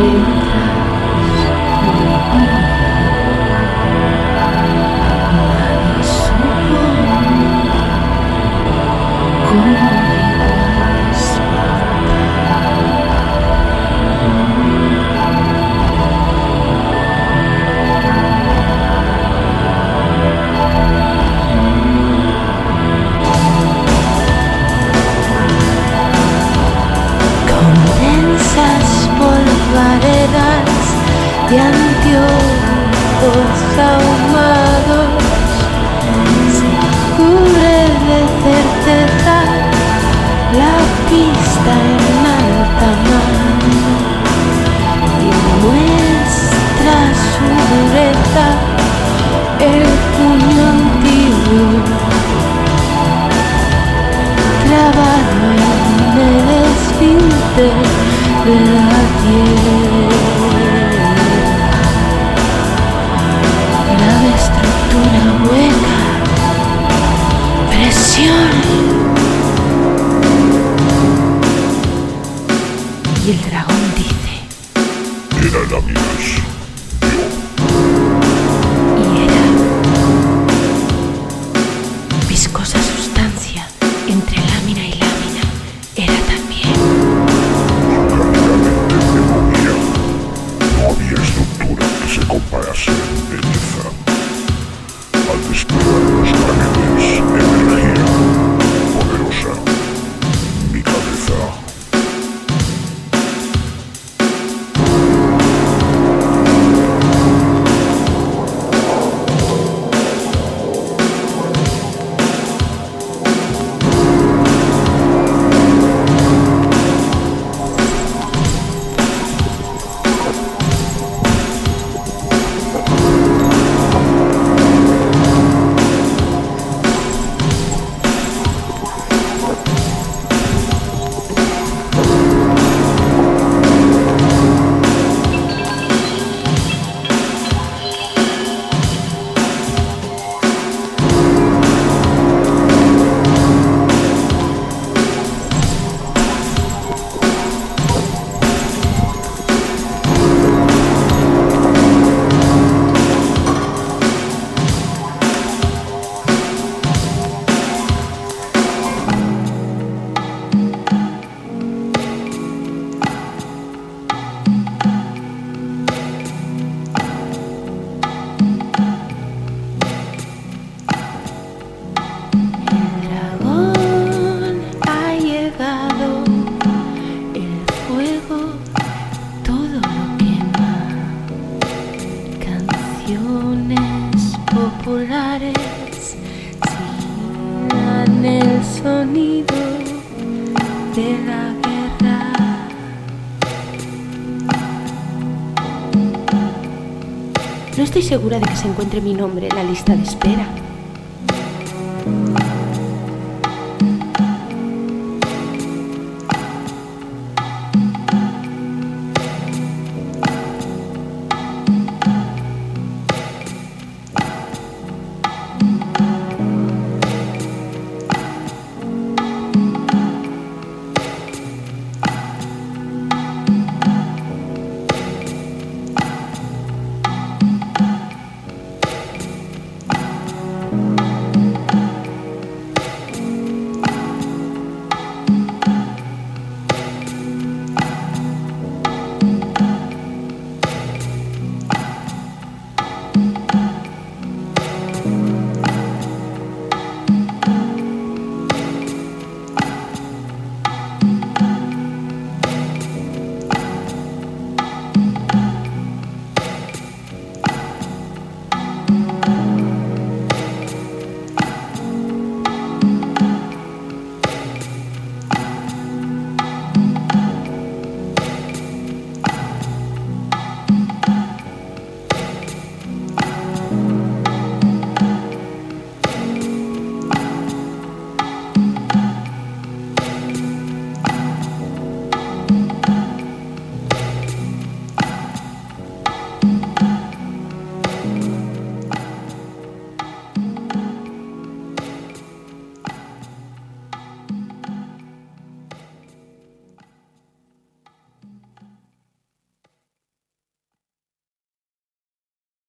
Amen. De anteojos ahumados se cubre de certeza la pista en alta mar y muestra su dureza el puño antiguo clavado en el esfínter de la tierra. Y el dragón dice, Era láminas. y No estoy segura de que se encuentre mi nombre en la lista de espera.